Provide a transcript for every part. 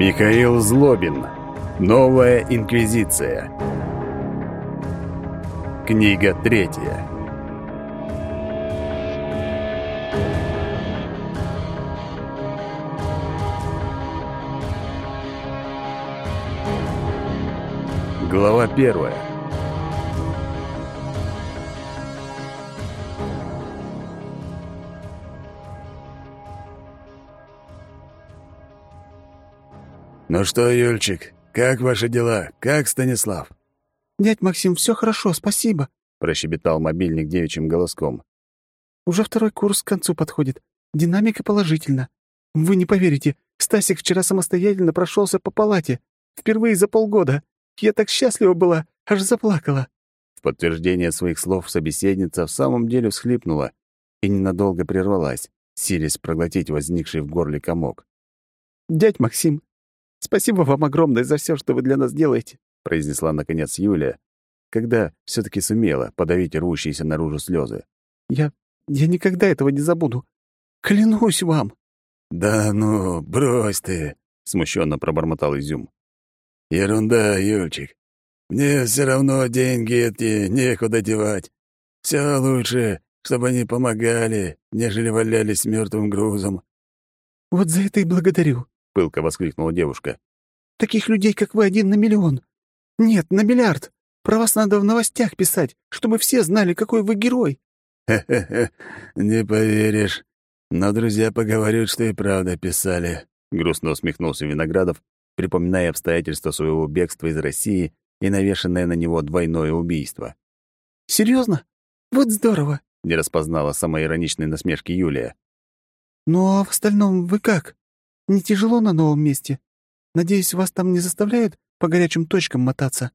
Михаил Злобин. Новая инквизиция. Книга третья. Глава первая. «Ну что, Юльчик, как ваши дела? Как Станислав?» «Дядь Максим, все хорошо, спасибо», — прощебетал мобильник девичьим голоском. «Уже второй курс к концу подходит. Динамика положительна. Вы не поверите, Стасик вчера самостоятельно прошелся по палате. Впервые за полгода. Я так счастлива была, аж заплакала». В подтверждение своих слов собеседница в самом деле всхлипнула и ненадолго прервалась, силясь проглотить возникший в горле комок. «Дядь Максим, Спасибо вам огромное за все, что вы для нас делаете», — произнесла, наконец, Юля, когда все таки сумела подавить рвущиеся наружу слезы. «Я... я никогда этого не забуду. Клянусь вам!» «Да ну, брось ты!» — смущенно пробормотал Изюм. «Ерунда, Юльчик. Мне все равно деньги эти некуда девать. Все лучше, чтобы они помогали, нежели валялись мертвым грузом». «Вот за это и благодарю», — пылко воскликнула девушка. «Таких людей, как вы, один на миллион. Нет, на миллиард. Про вас надо в новостях писать, чтобы все знали, какой вы герой». «Хе-хе-хе, не поверишь. Но друзья поговорят, что и правда писали», — грустно усмехнулся Виноградов, припоминая обстоятельства своего бегства из России и навешанное на него двойное убийство. «Серьезно? Вот здорово!» — не распознала самоироничной насмешки Юлия. «Ну а в остальном вы как?» Не тяжело на новом месте? Надеюсь, вас там не заставляют по горячим точкам мотаться?»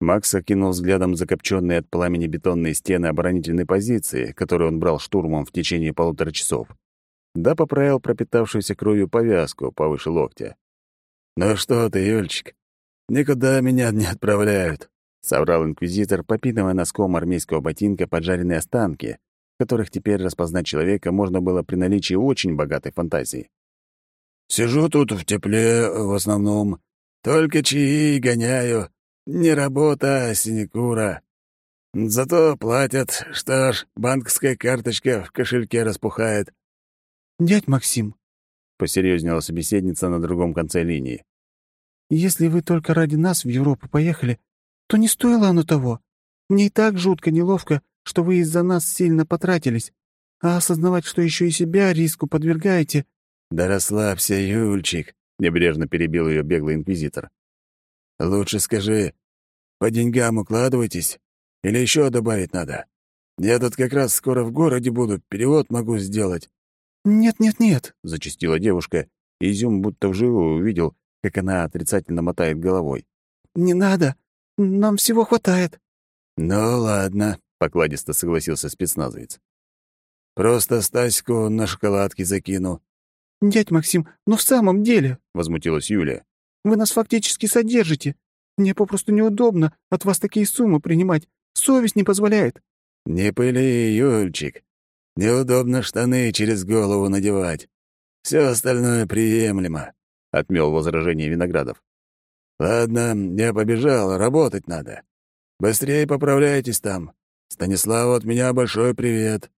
Макс окинул взглядом закопченные от пламени бетонные стены оборонительной позиции, которую он брал штурмом в течение полутора часов. Да поправил пропитавшуюся кровью повязку повыше локтя. «Ну что ты, Юльчик, никуда меня не отправляют», — соврал инквизитор, попинывая носком армейского ботинка поджаренные останки, которых теперь распознать человека можно было при наличии очень богатой фантазии. Сижу тут в тепле в основном. Только чаи гоняю. Не работа, а синекура. Зато платят, что ж, банковская карточка в кошельке распухает. «Дядь Максим», — посерьезнела собеседница на другом конце линии, «если вы только ради нас в Европу поехали, то не стоило оно того. Мне и так жутко неловко, что вы из-за нас сильно потратились, а осознавать, что еще и себя риску подвергаете, «Да расслабься, Юльчик», — небрежно перебил ее беглый инквизитор. «Лучше скажи, по деньгам укладывайтесь или еще добавить надо? Я тут как раз скоро в городе буду, перевод могу сделать». «Нет-нет-нет», — зачастила девушка, и Изюм будто вживую увидел, как она отрицательно мотает головой. «Не надо, нам всего хватает». «Ну ладно», — покладисто согласился спецназовец. «Просто Стаську на шоколадки закину. «Дядь Максим, ну в самом деле...» — возмутилась Юля. «Вы нас фактически содержите. Мне попросту неудобно от вас такие суммы принимать. Совесть не позволяет». «Не пыли, Юльчик. Неудобно штаны через голову надевать. Все остальное приемлемо», — отмел возражение Виноградов. «Ладно, я побежал, работать надо. Быстрее поправляйтесь там. Станиславу от меня большой привет».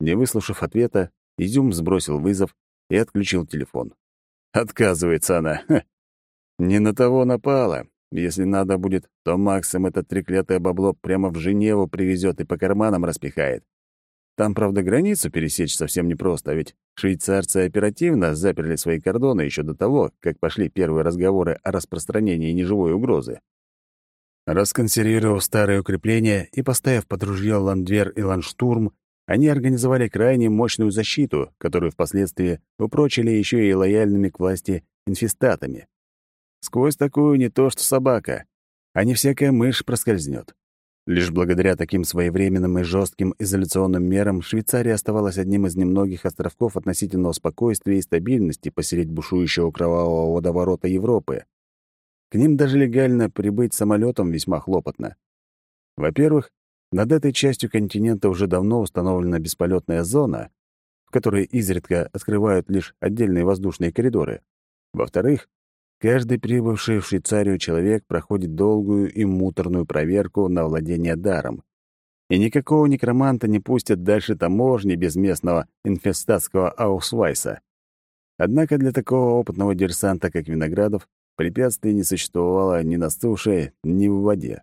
Не выслушав ответа, Изюм сбросил вызов и отключил телефон. Отказывается она. Ха. Не на того напала. Если надо будет, то Максим это треклятое бабло прямо в Женеву привезет и по карманам распихает. Там, правда, границу пересечь совсем непросто, а ведь швейцарцы оперативно заперли свои кордоны еще до того, как пошли первые разговоры о распространении неживой угрозы. Расконсервировав старые укрепления и поставив под ружье ландвер и ландштурм, они организовали крайне мощную защиту, которую впоследствии упрочили еще и лояльными к власти инфестатами. Сквозь такую не то что собака, а не всякая мышь проскользнет. Лишь благодаря таким своевременным и жестким изоляционным мерам Швейцария оставалась одним из немногих островков относительного спокойствия и стабильности посередь бушующего кровавого водоворота Европы. К ним даже легально прибыть самолетом весьма хлопотно. Во-первых, над этой частью континента уже давно установлена бесполетная зона, в которой изредка открывают лишь отдельные воздушные коридоры. Во-вторых, каждый прибывший в Швейцарию человек проходит долгую и муторную проверку на владение даром. И никакого некроманта не пустят дальше таможни без местного инфестатского аусвайса. Однако для такого опытного диверсанта, как Виноградов, препятствий не существовало ни на суше, ни в воде.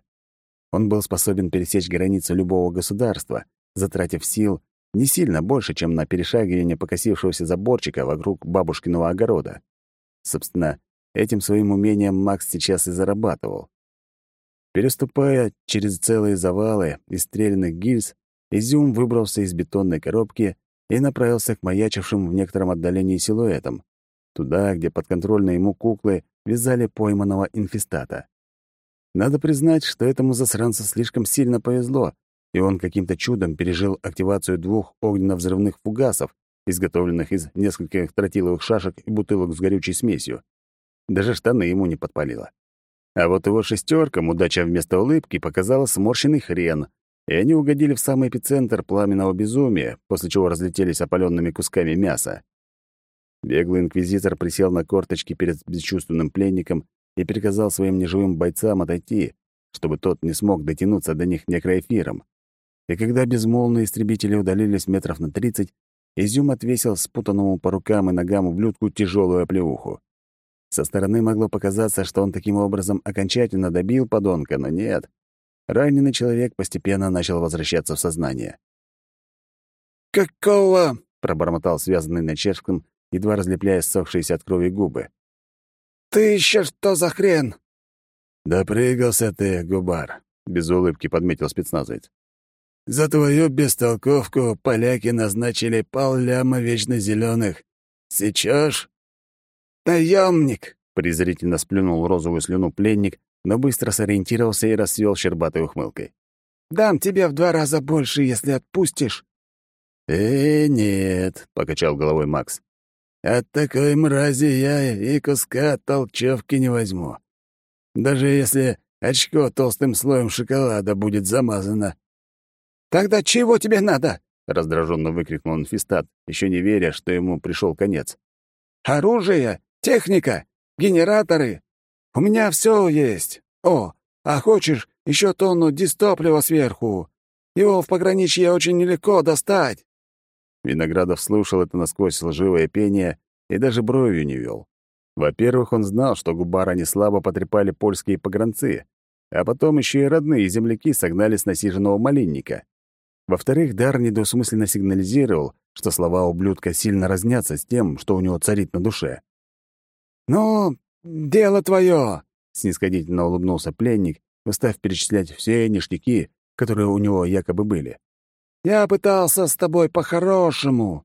Он был способен пересечь границу любого государства, затратив сил не сильно больше, чем на перешагивание покосившегося заборчика вокруг бабушкиного огорода. Собственно, этим своим умением Макс сейчас и зарабатывал. Переступая через целые завалы из стрелянных гильз, Изюм выбрался из бетонной коробки и направился к маячившим в некотором отдалении силуэтам, туда, где подконтрольные ему куклы вязали пойманного инфестата. Надо признать, что этому засранцу слишком сильно повезло, и он каким-то чудом пережил активацию двух огненно-взрывных фугасов, изготовленных из нескольких тротиловых шашек и бутылок с горючей смесью. Даже штаны ему не подпалило. А вот его шестеркам удача вместо улыбки показала сморщенный хрен, и они угодили в самый эпицентр пламенного безумия, после чего разлетелись опаленными кусками мяса. Беглый инквизитор присел на корточки перед бесчувственным пленником и приказал своим неживым бойцам отойти, чтобы тот не смог дотянуться до них некроэфиром. И когда безмолвные истребители удалились метров на тридцать, Изюм отвесил спутанному по рукам и ногам ублюдку тяжелую оплеуху. Со стороны могло показаться, что он таким образом окончательно добил подонка, но нет. Раненый человек постепенно начал возвращаться в сознание. «Какого?» — пробормотал связанный на чешском, едва разлепляя ссохшиеся от крови губы. «Ты еще что за хрен?» «Допрыгался ты, губар», — без улыбки подметил спецназовец. За твою бестолковку поляки назначили полляма вечно зеленых. Сечешь? Наемник! презрительно сплюнул розовую слюну пленник, но быстро сориентировался и рассвел щербатой ухмылкой. «Дам тебе в два раза больше, если отпустишь». «Э, нет», — покачал головой Макс. «От такой мрази я и куска толчевки не возьму. Даже если очко толстым слоем шоколада будет замазано». «Тогда чего тебе надо?» — раздраженно выкрикнул инфестат, еще не веря, что ему пришел конец. «Оружие, техника, генераторы. У меня все есть. О, а хочешь еще тонну дистоплива сверху? Его в пограничье очень нелегко достать». Виноградов слушал это насквозь лживое пение и даже бровью не вел. Во-первых, он знал, что Губара не слабо потрепали польские погранцы, а потом еще и родные земляки согнали с насиженного малинника. Во-вторых, Дар недосмысленно сигнализировал, что слова ублюдка сильно разнятся с тем, что у него царит на душе. «Ну, дело твое!» — снисходительно улыбнулся пленник, устав перечислять все ништяки, которые у него якобы были. «Я пытался с тобой по-хорошему!»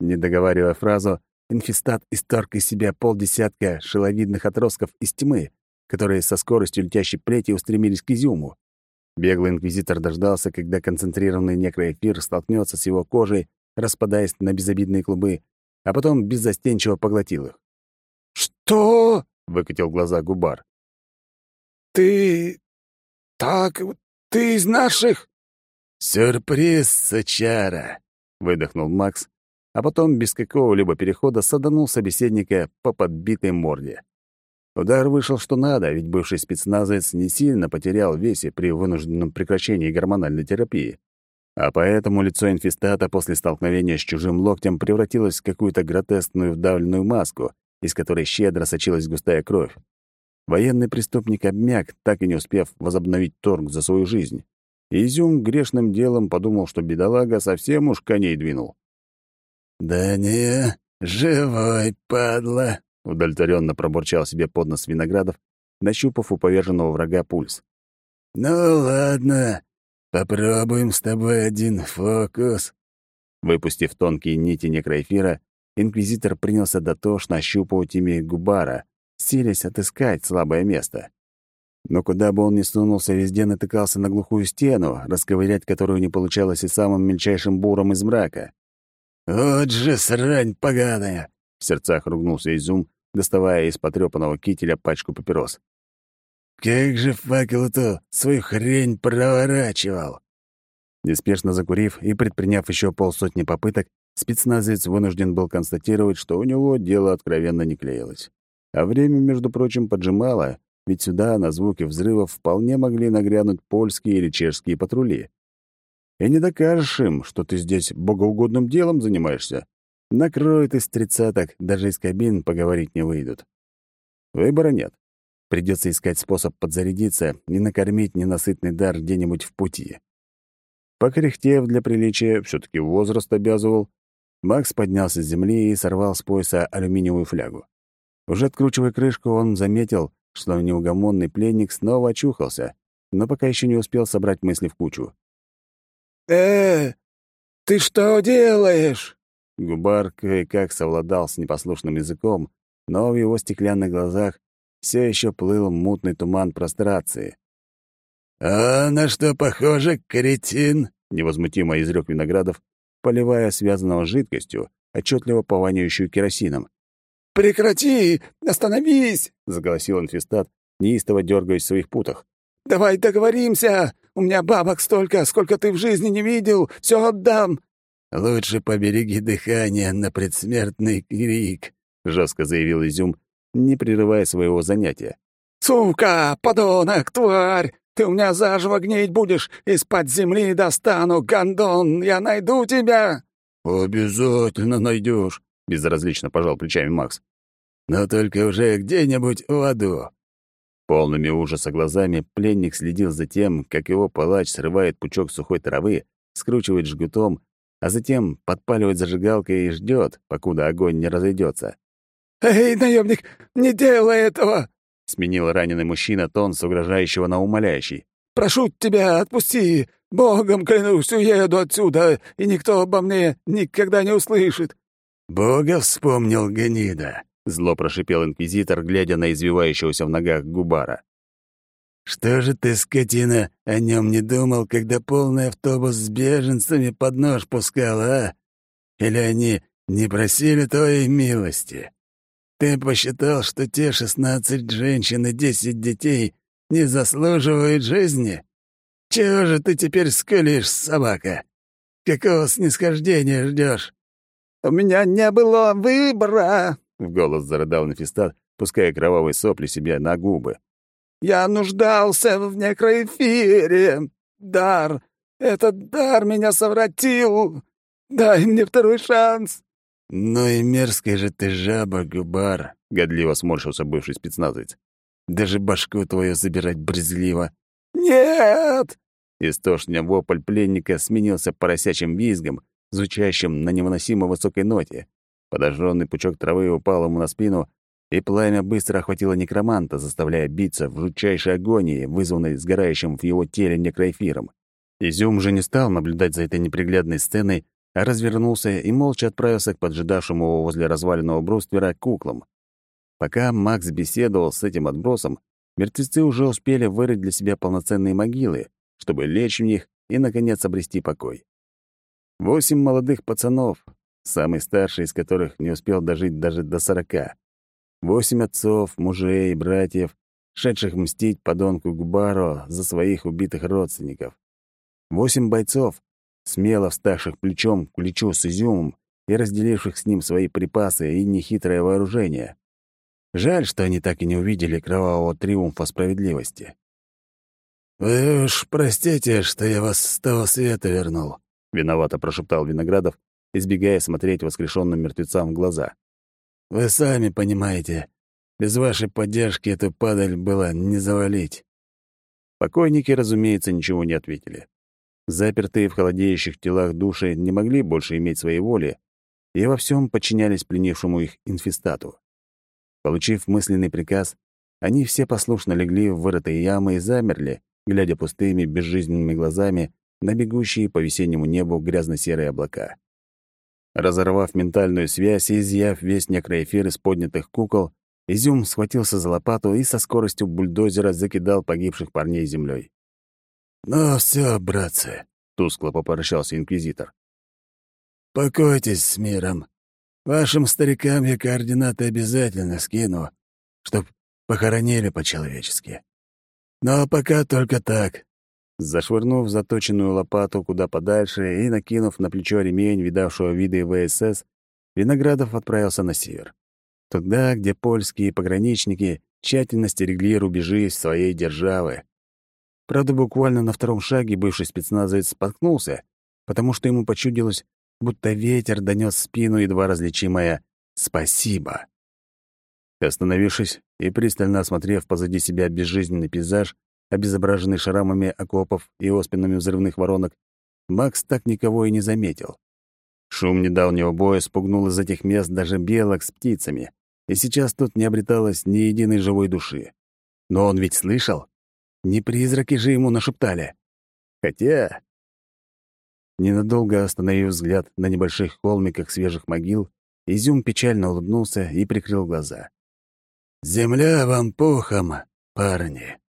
Не договаривая фразу, инфестат исторг из себя полдесятка шеловидных отростков из тьмы, которые со скоростью летящей плети устремились к изюму. Беглый инквизитор дождался, когда концентрированный некроэфир столкнется с его кожей, распадаясь на безобидные клубы, а потом беззастенчиво поглотил их. «Что?» — выкатил глаза Губар. «Ты... так... ты из наших?» «Сюрприз, сучара!» — выдохнул Макс, а потом без какого-либо перехода саданул собеседника по подбитой морде. Удар вышел что надо, ведь бывший спецназовец не сильно потерял весе при вынужденном прекращении гормональной терапии. А поэтому лицо инфестата после столкновения с чужим локтем превратилось в какую-то гротескную вдавленную маску, из которой щедро сочилась густая кровь. Военный преступник обмяк, так и не успев возобновить торг за свою жизнь. И Изюм грешным делом подумал, что бедолага совсем уж коней двинул. «Да не, живой, падла!» — удовлетворенно пробурчал себе под нос Виноградов, нащупав у поверженного врага пульс. «Ну ладно, попробуем с тобой один фокус». Выпустив тонкие нити некроэфира, инквизитор принялся дотошно ощупывать ими губара, силясь отыскать слабое место. Но куда бы он ни сунулся, везде натыкался на глухую стену, расковырять которую не получалось и самым мельчайшим буром из мрака. «Вот же срань поганая!» — в сердцах ругнулся Изюм, доставая из потрёпанного кителя пачку папирос. «Как же факел-то свою хрень проворачивал!» Неспешно закурив и предприняв еще полсотни попыток, спецназовец вынужден был констатировать, что у него дело откровенно не клеилось. А время, между прочим, поджимало, ведь сюда на звуки взрывов вполне могли нагрянуть польские или чешские патрули. И не докажешь им, что ты здесь богоугодным делом занимаешься. Накроют из тридцаток, даже из кабин поговорить не выйдут. Выбора нет. Придется искать способ подзарядиться и накормить ненасытный дар где-нибудь в пути. Покряхтев для приличия, все таки возраст обязывал, Макс поднялся с земли и сорвал с пояса алюминиевую флягу. Уже откручивая крышку, он заметил, что неугомонный пленник снова очухался, но пока еще не успел собрать мысли в кучу. «Э, ты что делаешь?» Губар кое-как совладал с непослушным языком, но в его стеклянных глазах все еще плыл мутный туман прострации. «А на что похоже, кретин?» — невозмутимо изрек Виноградов, поливая связанного жидкостью, отчетливо пованивающую керосином. «Прекрати! Остановись!» — заголосил инфестат, неистово дергаясь в своих путах. «Давай договоримся! У меня бабок столько, сколько ты в жизни не видел! Все отдам!» «Лучше побереги дыхание на предсмертный крик», — жестко заявил Изюм, не прерывая своего занятия. «Сука! Подонок! Тварь! Ты у меня заживо гнить будешь! Из-под земли достану, гондон! Я найду тебя!» «Обязательно найдешь!» — безразлично пожал плечами Макс. «Но только уже где-нибудь в аду». Полными ужаса глазами пленник следил за тем, как его палач срывает пучок сухой травы, скручивает жгутом, а затем подпаливает зажигалкой и ждет, покуда огонь не разойдется. «Эй, наемник, не делай этого!» — сменил раненый мужчина тон с угрожающего на умоляющий. «Прошу тебя, отпусти! Богом клянусь, уеду отсюда, и никто обо мне никогда не услышит!» «Бога вспомнил гнида!» — зло прошипел инквизитор, глядя на извивающегося в ногах Губара. «Что же ты, скотина, о нем не думал, когда полный автобус с беженцами под нож пускал, а? Или они не просили твоей милости? Ты посчитал, что те шестнадцать женщин и десять детей не заслуживают жизни? Чего же ты теперь скулишь, собака? Какого снисхождения ждешь? «У меня не было выбора!» — в голос зарыдал Нафистат, пуская кровавые сопли себе на губы. «Я нуждался в некроэфире! Дар! Этот дар меня совратил! Дай мне второй шанс!» «Ну и мерзкая же ты жаба, Губар!» — годливо сморщился бывший спецназовец. «Даже башку твою забирать брезгливо!» «Нет!» Истошный вопль пленника сменился поросячим визгом, звучащим на невыносимо высокой ноте. Подожженный пучок травы упал ему на спину, и пламя быстро охватило некроманта, заставляя биться в жутчайшей агонии, вызванной сгорающим в его теле некроэфиром. Изюм же не стал наблюдать за этой неприглядной сценой, а развернулся и молча отправился к поджидавшему его возле разваленного бруствера куклам. Пока Макс беседовал с этим отбросом, мертвецы уже успели вырыть для себя полноценные могилы, чтобы лечь в них и, наконец, обрести покой. Восемь молодых пацанов, самый старший из которых не успел дожить даже до сорока. Восемь отцов, мужей, братьев, шедших мстить подонку Губаро за своих убитых родственников. Восемь бойцов, смело вставших плечом к плечу с изюмом и разделивших с ним свои припасы и нехитрое вооружение. Жаль, что они так и не увидели кровавого триумфа справедливости. «Вы уж простите, что я вас с того света вернул», — виновато прошептал Виноградов, избегая смотреть воскрешенным мертвецам в глаза. «Вы сами понимаете, без вашей поддержки эту падаль было не завалить». Покойники, разумеется, ничего не ответили. Запертые в холодеющих телах души не могли больше иметь своей воли и во всем подчинялись пленившему их инфестату. Получив мысленный приказ, они все послушно легли в вырытые ямы и замерли, глядя пустыми, безжизненными глазами на бегущие по весеннему небу грязно-серые облака. Разорвав ментальную связь и изъяв весь некроэфир из поднятых кукол, Изюм схватился за лопату и со скоростью бульдозера закидал погибших парней землей. «Ну все, братцы», — тускло попрощался инквизитор. «Покойтесь с миром. Вашим старикам я координаты обязательно скину, чтоб похоронили по-человечески. Но пока только так. Зашвырнув заточенную лопату куда подальше и накинув на плечо ремень видавшего виды ВСС, Виноградов отправился на север. Туда, где польские пограничники тщательно стерегли рубежи своей державы. Правда, буквально на втором шаге бывший спецназовец споткнулся, потому что ему почудилось, будто ветер донес спину едва различимое «спасибо». Остановившись и пристально осмотрев позади себя безжизненный пейзаж, обезображенный шрамами окопов и оспинами взрывных воронок, Макс так никого и не заметил. Шум недавнего боя спугнул из этих мест даже белок с птицами, и сейчас тут не обреталось ни единой живой души. Но он ведь слышал? Не призраки же ему нашептали. Хотя... Ненадолго остановив взгляд на небольших холмиках свежих могил, Изюм печально улыбнулся и прикрыл глаза. «Земля вам пухом, парни!»